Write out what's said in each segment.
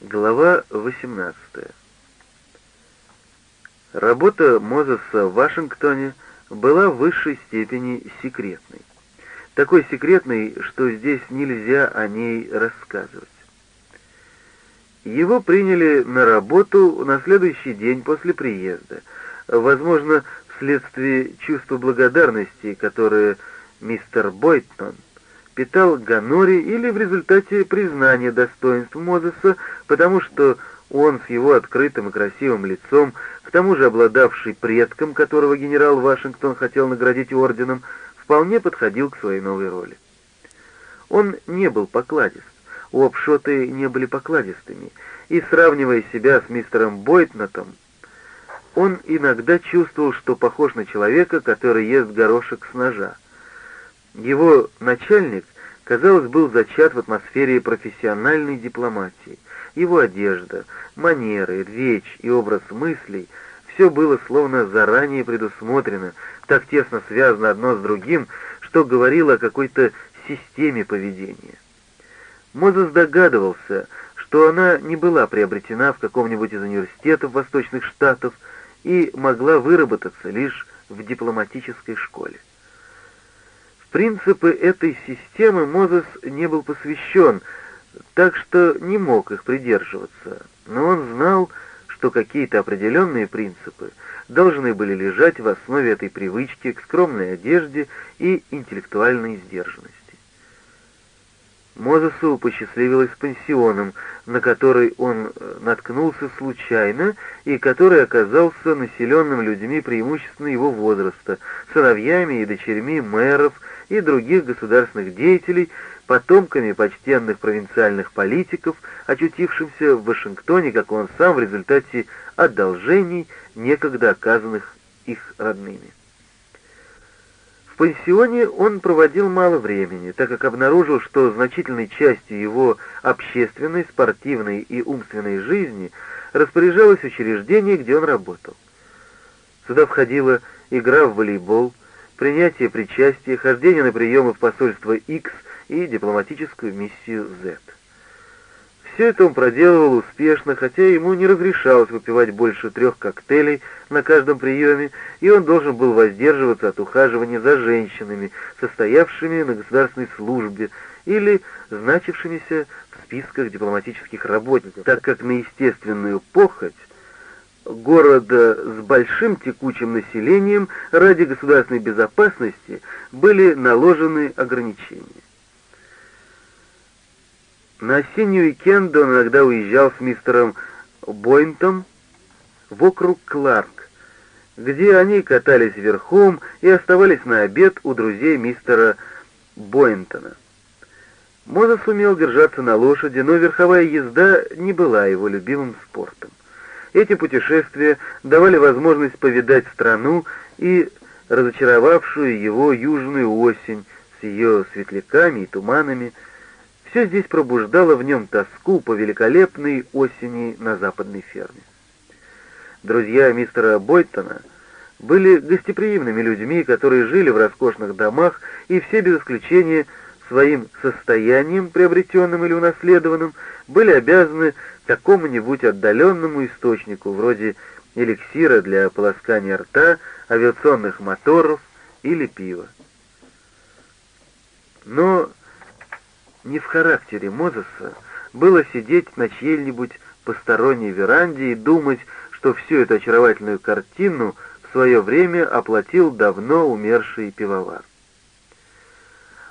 Глава 18. Работа Мозеса в Вашингтоне была в высшей степени секретной. Такой секретной, что здесь нельзя о ней рассказывать. Его приняли на работу на следующий день после приезда, возможно, вследствие чувства благодарности, которое мистер Бойтон питал Ганори или в результате признания достоинств Мозеса, потому что он с его открытым и красивым лицом, к тому же обладавший предком, которого генерал Вашингтон хотел наградить орденом, вполне подходил к своей новой роли. Он не был покладист, Уопшоты не были покладистыми, и, сравнивая себя с мистером Бойтнатом, он иногда чувствовал, что похож на человека, который ест горошек с ножа. Его начальник, казалось, был зачат в атмосфере профессиональной дипломатии. Его одежда, манеры, речь и образ мыслей — все было словно заранее предусмотрено, так тесно связано одно с другим, что говорило о какой-то системе поведения. Мозес догадывался, что она не была приобретена в каком-нибудь из университетов Восточных Штатов и могла выработаться лишь в дипломатической школе. Принципы этой системы Мозес не был посвящен, так что не мог их придерживаться, но он знал, что какие-то определенные принципы должны были лежать в основе этой привычки к скромной одежде и интеллектуальной сдержанности. Мозесу посчастливилось с пансионом, на который он э, наткнулся случайно и который оказался населенным людьми преимущественно его возраста, сыновьями и дочерьми мэров и других государственных деятелей, потомками почтенных провинциальных политиков, очутившимся в Вашингтоне, как он сам, в результате одолжений, некогда оказанных их родными. В пансионе он проводил мало времени, так как обнаружил, что значительной частью его общественной, спортивной и умственной жизни распоряжалось учреждение, где он работал. Сюда входила игра в волейбол, принятие причастия, хождение на приемы в посольство X и дипломатическую миссию Z. Все это он проделывал успешно, хотя ему не разрешалось выпивать больше трех коктейлей на каждом приеме, и он должен был воздерживаться от ухаживания за женщинами, состоявшими на государственной службе или значившимися в списках дипломатических работников, так как на естественную похоть города с большим текучим населением ради государственной безопасности были наложены ограничения. На осенний уикенд он иногда уезжал с мистером Бойнтом в округ Кларк, где они катались верхом и оставались на обед у друзей мистера Бойнтона. Мозес умел держаться на лошади, но верховая езда не была его любимым спортом. Эти путешествия давали возможность повидать страну и разочаровавшую его южную осень с ее светляками и туманами, все здесь пробуждало в нем тоску по великолепной осени на западной ферме. Друзья мистера Бойтона были гостеприимными людьми, которые жили в роскошных домах, и все без исключения своим состоянием, приобретенным или унаследованным, были обязаны какому-нибудь отдаленному источнику, вроде эликсира для полоскания рта, авиационных моторов или пива. Но не в характере Мозеса было сидеть на чьей-нибудь посторонней веранде и думать, что всю эту очаровательную картину в свое время оплатил давно умерший пивовар.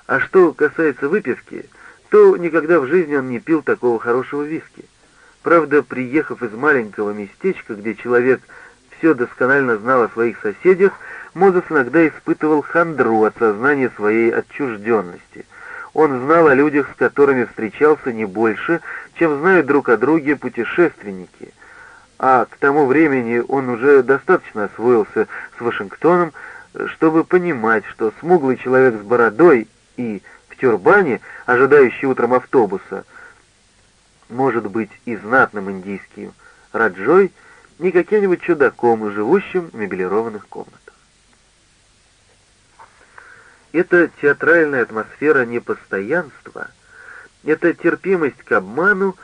А что касается выпивки, то никогда в жизни он не пил такого хорошего виски. Правда, приехав из маленького местечка, где человек все досконально знал о своих соседях, Мозес иногда испытывал хандру от сознания своей отчужденности — он знал о людях, с которыми встречался не больше, чем знают друг о друге путешественники. А к тому времени он уже достаточно освоился с Вашингтоном, чтобы понимать, что смуглый человек с бородой и в тюрбане, ожидающий утром автобуса, может быть и знатным индийским раджой, не каким-нибудь чудаком, живущим в мебелированных комнатах. Эта театральная атмосфера непостоянства, эта терпимость к обману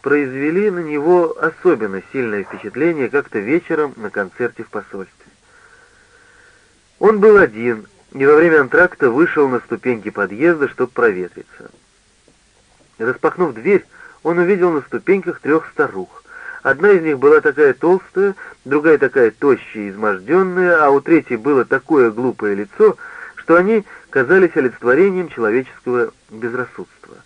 произвели на него особенно сильное впечатление как-то вечером на концерте в посольстве. Он был один, и во время антракта вышел на ступеньки подъезда, чтобы проветриться. Распахнув дверь, он увидел на ступеньках трех старух. Одна из них была такая толстая, другая такая тощая и изможденная, а у третьей было такое глупое лицо, что они казались олицетворением человеческого безрассудства.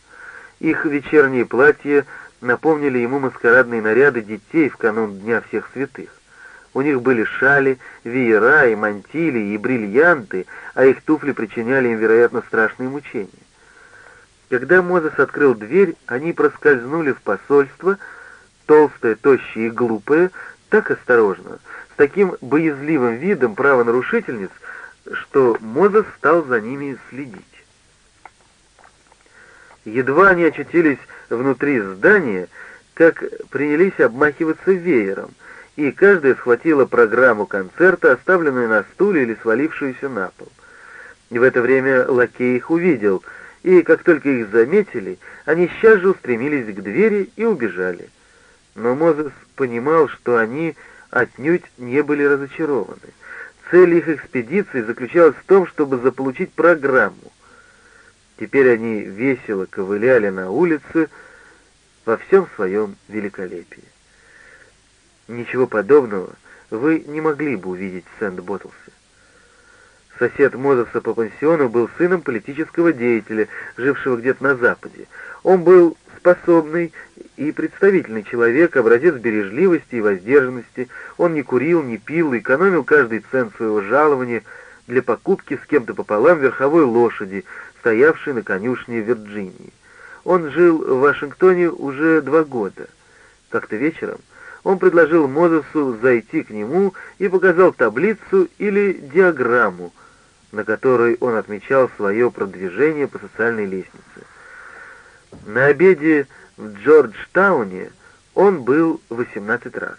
Их вечерние платья напомнили ему маскарадные наряды детей в канун Дня всех святых. У них были шали, веера и мантили, и бриллианты, а их туфли причиняли им, вероятно, страшные мучения. Когда Мозес открыл дверь, они проскользнули в посольство, толстая, тощая и глупая, так осторожно, с таким боязливым видом правонарушительниц, что Мозес стал за ними следить. Едва они очутились внутри здания, как принялись обмахиваться веером, и каждая схватила программу концерта, оставленную на стуле или свалившуюся на пол. В это время лакей их увидел, и как только их заметили, они сейчас же устремились к двери и убежали. Но Мозес понимал, что они отнюдь не были разочарованы. Цель их экспедиции заключалась в том, чтобы заполучить программу. Теперь они весело ковыляли на улице во всем своем великолепии. Ничего подобного вы не могли бы увидеть в Сент-Боттлсе. Сосед Мозеса по пансиону был сыном политического деятеля, жившего где-то на Западе. Он был способный и представительный человек, образец бережливости и воздержанности. Он не курил, не пил, экономил каждый цент своего жалования для покупки с кем-то пополам верховой лошади, стоявшей на конюшне в Вирджинии. Он жил в Вашингтоне уже два года. Как-то вечером он предложил Мозесу зайти к нему и показал таблицу или диаграмму, на которой он отмечал свое продвижение по социальной лестнице. На обеде в Джорджтауне он был 18 раз.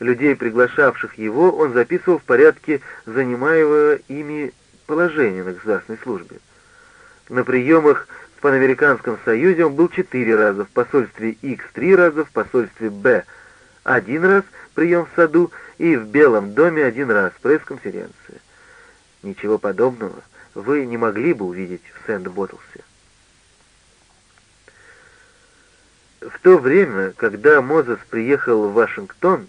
Людей, приглашавших его, он записывал в порядке занимаемого ими положения на государственной службе. На приемах в Панамериканском союзе он был четыре раза, в посольстве X три раза, в посольстве Б один раз прием в саду и в Белом доме один раз пресс-конференция. Ничего подобного вы не могли бы увидеть в Сент-Боттлсе. В то время, когда Мозес приехал в Вашингтон,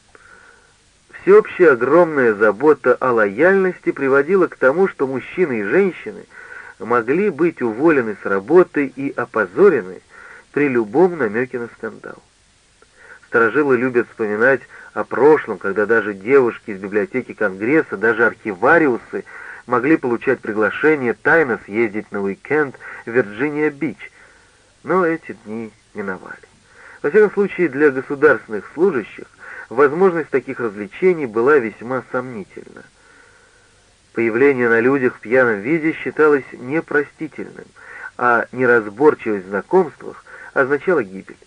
всеобщая огромная забота о лояльности приводила к тому, что мужчины и женщины могли быть уволены с работы и опозорены при любом намеке на скандал. Старожилы любят вспоминать о прошлом, когда даже девушки из библиотеки Конгресса, даже архивариусы могли получать приглашение тайно съездить на уикенд в Вирджиния-Бич. Но эти дни миновали. Во всяком случае, для государственных служащих возможность таких развлечений была весьма сомнительна. Появление на людях в пьяном виде считалось непростительным, а неразборчивость в знакомствах означала гибель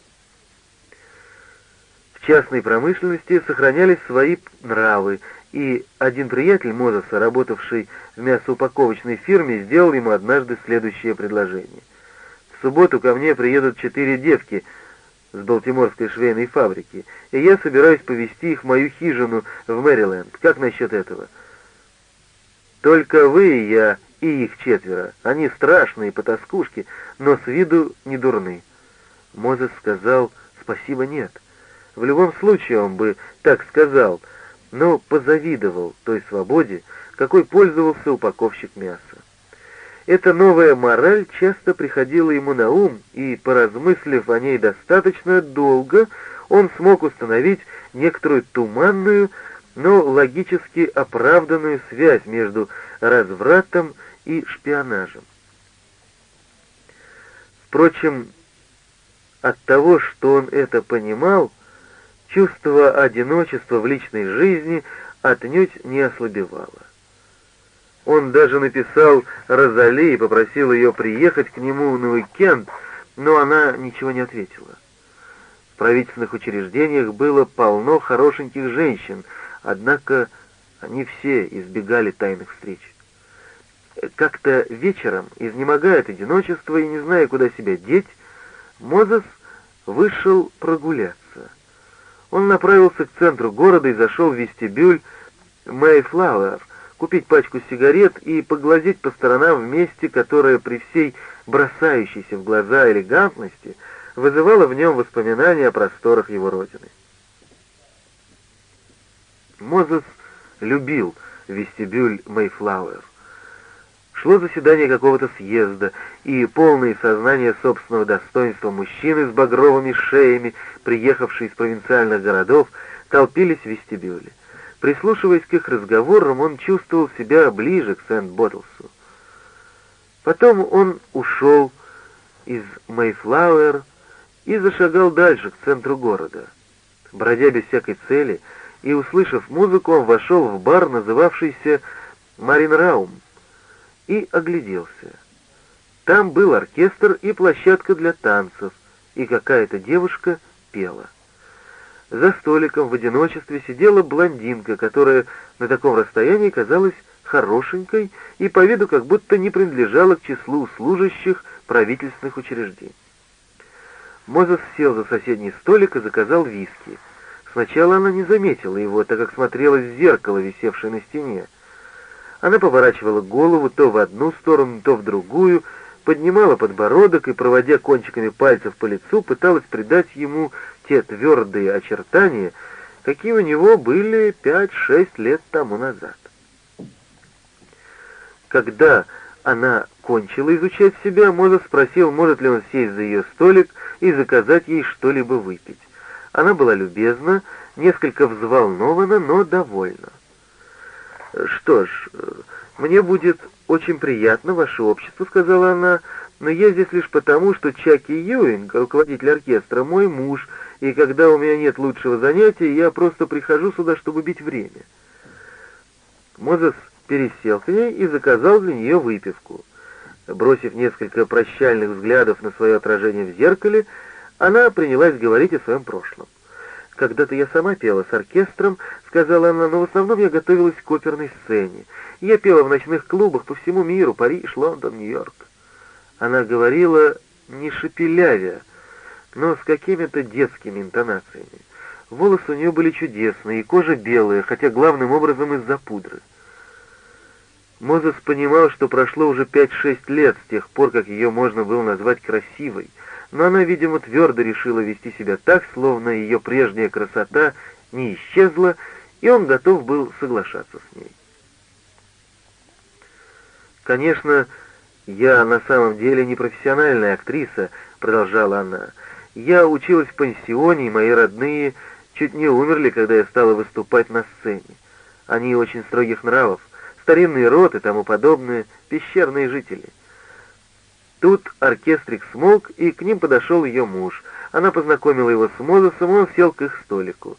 частной промышленности сохранялись свои нравы, и один приятель Мозеса, работавший в мясоупаковочной фирме, сделал ему однажды следующее предложение. «В субботу ко мне приедут четыре девки с Балтиморской швейной фабрики, и я собираюсь повезти их в мою хижину в Мэриленд. Как насчет этого?» «Только вы и я, и их четверо. Они страшные потаскушки, но с виду не дурны». Мозес сказал «Спасибо, нет». В любом случае он бы так сказал, но позавидовал той свободе, какой пользовался упаковщик мяса. Эта новая мораль часто приходила ему на ум, и, поразмыслив о ней достаточно долго, он смог установить некоторую туманную, но логически оправданную связь между развратом и шпионажем. Впрочем, от того, что он это понимал, чувство одиночества в личной жизни отнюдь не ослабевало. Он даже написал Розали и попросил ее приехать к нему на уикенд, но она ничего не ответила. В правительственных учреждениях было полно хорошеньких женщин, однако они все избегали тайных встреч. Как-то вечером, изнемогая от одиночества и не зная, куда себя деть, Мозес вышел прогуляться. Он направился к центру города и зашел в вестибюль Мэйфлауэр, купить пачку сигарет и поглазеть по сторонам в месте, которое при всей бросающейся в глаза элегантности вызывало в нем воспоминания о просторах его родины. Мозес любил вестибюль Мэйфлауэр. Шло заседание какого-то съезда, и полные сознания собственного достоинства мужчины с багровыми шеями, приехавшие из провинциальных городов, толпились в вестибюле. Прислушиваясь к их разговорам, он чувствовал себя ближе к Сент-Боттлсу. Потом он ушел из Мэйфлауэр и зашагал дальше, к центру города. Бродя без всякой цели и услышав музыку, он вошел в бар, называвшийся «Марин Раум», и огляделся. Там был оркестр и площадка для танцев, и какая-то девушка пела. За столиком в одиночестве сидела блондинка, которая на таком расстоянии казалась хорошенькой и по виду как будто не принадлежала к числу служащих правительственных учреждений. Мозес сел за соседний столик и заказал виски. Сначала она не заметила его, так как смотрела в зеркало, висевшее на стене. Она поворачивала голову то в одну сторону, то в другую, поднимала подбородок и, проводя кончиками пальцев по лицу, пыталась придать ему те твердые очертания, какие у него были пять-шесть лет тому назад. Когда она кончила изучать себя, Моза спросил, может ли он сесть за ее столик и заказать ей что-либо выпить. Она была любезна, несколько взволнована, но довольна. «Что ж, мне будет очень приятно ваше общество», — сказала она, «но я здесь лишь потому, что Чаки Юинг, руководитель оркестра, мой муж, и когда у меня нет лучшего занятия, я просто прихожу сюда, чтобы бить время». Мозес пересел к ней и заказал для нее выпивку. Бросив несколько прощальных взглядов на свое отражение в зеркале, она принялась говорить о своем прошлом. «Когда-то я сама пела с оркестром», — сказала она, «но в основном я готовилась к оперной сцене. Я пела в ночных клубах по всему миру, Париж, Лондон, Нью-Йорк». Она говорила не шепелявя, но с какими-то детскими интонациями. Волосы у нее были чудесные, и кожа белая, хотя главным образом из-за пудры. Мозес понимал, что прошло уже пять-шесть лет с тех пор, как ее можно было назвать красивой — но она, видимо, твердо решила вести себя так, словно ее прежняя красота не исчезла, и он готов был соглашаться с ней. «Конечно, я на самом деле не профессиональная актриса», — продолжала она. «Я училась в пансионе, и мои родные чуть не умерли, когда я стала выступать на сцене. Они очень строгих нравов, старинный род и тому подобное, пещерные жители». Тут оркестрик смолк, и к ним подошел ее муж. Она познакомила его с Мозесом, он сел к их столику.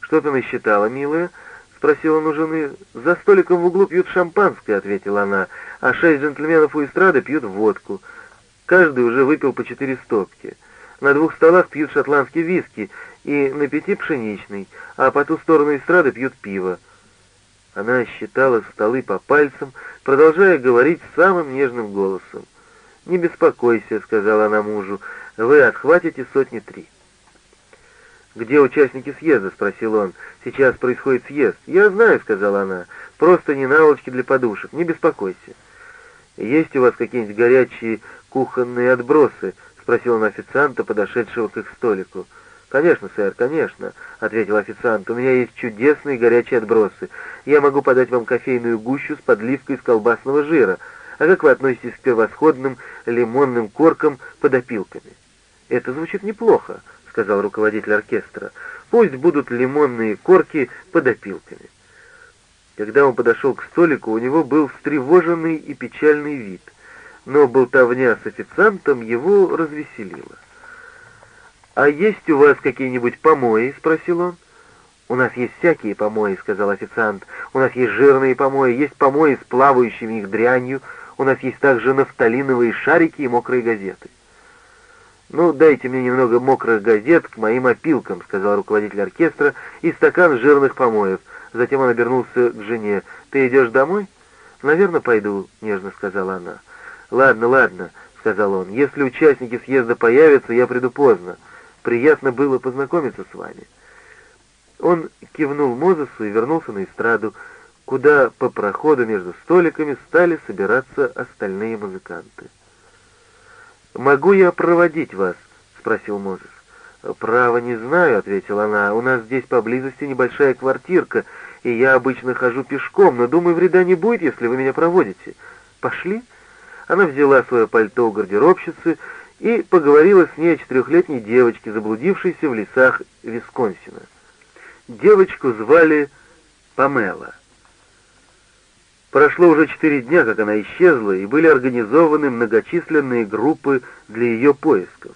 «Что ты насчитала, милая?» — спросил он у жены. «За столиком в углу пьют шампанское», — ответила она, «а шесть джентльменов у эстрады пьют водку. Каждый уже выпил по четыре стопки. На двух столах пьют шотландский виски и на пяти пшеничный, а по ту сторону эстрады пьют пиво». Она считала столы по пальцам, продолжая говорить самым нежным голосом. «Не беспокойся», — сказала она мужу, — «вы отхватите сотни три». «Где участники съезда?» — спросил он. «Сейчас происходит съезд». «Я знаю», — сказала она, — «просто не наволочки для подушек, не беспокойся». «Есть у вас какие-нибудь горячие кухонные отбросы?» — спросил он официанта, подошедшего к их столику. «Конечно, сэр, конечно», — ответил официант. «У меня есть чудесные горячие отбросы. Я могу подать вам кофейную гущу с подливкой из колбасного жира, а как вы относитесь к превосходным лимонным коркам под опилками? Это звучит неплохо, сказал руководитель оркестра. Пусть будут лимонные корки под опилками. Когда он подошел к столику, у него был встревоженный и печальный вид, но болтовня с официантом его развеселила. «А есть у вас какие-нибудь помои?» — спросил он. «У нас есть всякие помои», — сказал официант. «У нас есть жирные помои, есть помои с плавающими их дрянью, у нас есть также нафталиновые шарики и мокрые газеты». «Ну, дайте мне немного мокрых газет к моим опилкам», — сказал руководитель оркестра, — «и стакан жирных помоев». Затем он обернулся к жене. «Ты идешь домой?» «Наверное, пойду», — нежно сказала она. «Ладно, ладно», — сказал он. «Если участники съезда появятся, я приду поздно. Приятно было познакомиться с вами». Он кивнул Мозесу и вернулся на эстраду, куда по проходу между столиками стали собираться остальные музыканты. «Могу я проводить вас?» — спросил Мозес. «Право не знаю», — ответила она. «У нас здесь поблизости небольшая квартирка, и я обычно хожу пешком, но, думаю, вреда не будет, если вы меня проводите. Пошли?» Она взяла свое пальто у гардеробщицы и поговорила с ней о четырехлетней девочке, заблудившейся в лесах Висконсина. Девочку звали Памела. Прошло уже четыре дня, как она исчезла, и были организованы многочисленные группы для ее поисков.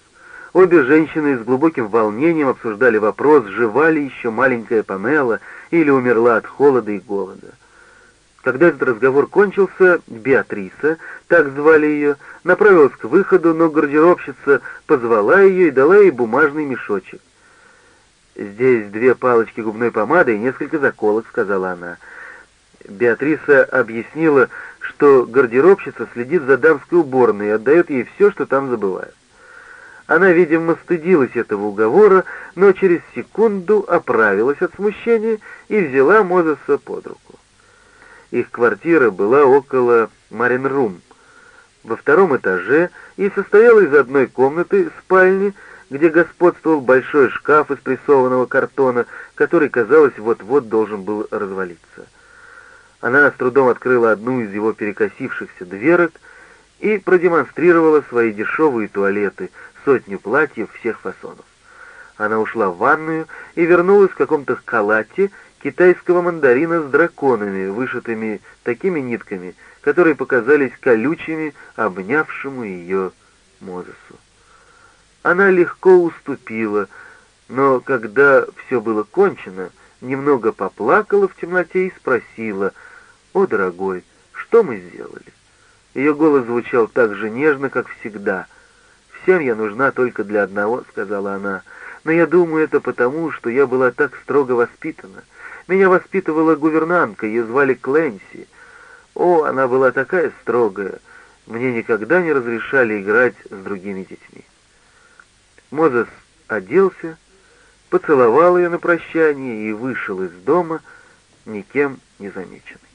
Обе женщины с глубоким волнением обсуждали вопрос, жива ли еще маленькая Памела или умерла от холода и голода. Когда этот разговор кончился, Беатриса, так звали ее, направилась к выходу, но гардеробщица позвала ее и дала ей бумажный мешочек. «Здесь две палочки губной помады и несколько заколок», — сказала она. Беатриса объяснила, что гардеробщица следит за дамской уборной и отдает ей все, что там забывают. Она, видимо, стыдилась этого уговора, но через секунду оправилась от смущения и взяла Мозеса под руку. Их квартира была около Маринрум, во втором этаже, и состояла из одной комнаты, спальни, где господствовал большой шкаф из прессованного картона, который, казалось, вот-вот должен был развалиться. Она с трудом открыла одну из его перекосившихся дверок и продемонстрировала свои дешевые туалеты, сотню платьев всех фасонов. Она ушла в ванную и вернулась в каком-то халате китайского мандарина с драконами, вышитыми такими нитками, которые показались колючими, обнявшему ее Мозесу. Она легко уступила, но когда все было кончено, немного поплакала в темноте и спросила — «О, дорогой, что мы сделали?» Ее голос звучал так же нежно, как всегда. «Всем я нужна только для одного», — сказала она. «Но я думаю, это потому, что я была так строго воспитана. Меня воспитывала гувернантка, ее звали Кленси. О, она была такая строгая. Мне никогда не разрешали играть с другими детьми». Мозес оделся, поцеловал ее на прощание и вышел из дома, никем не замеченный.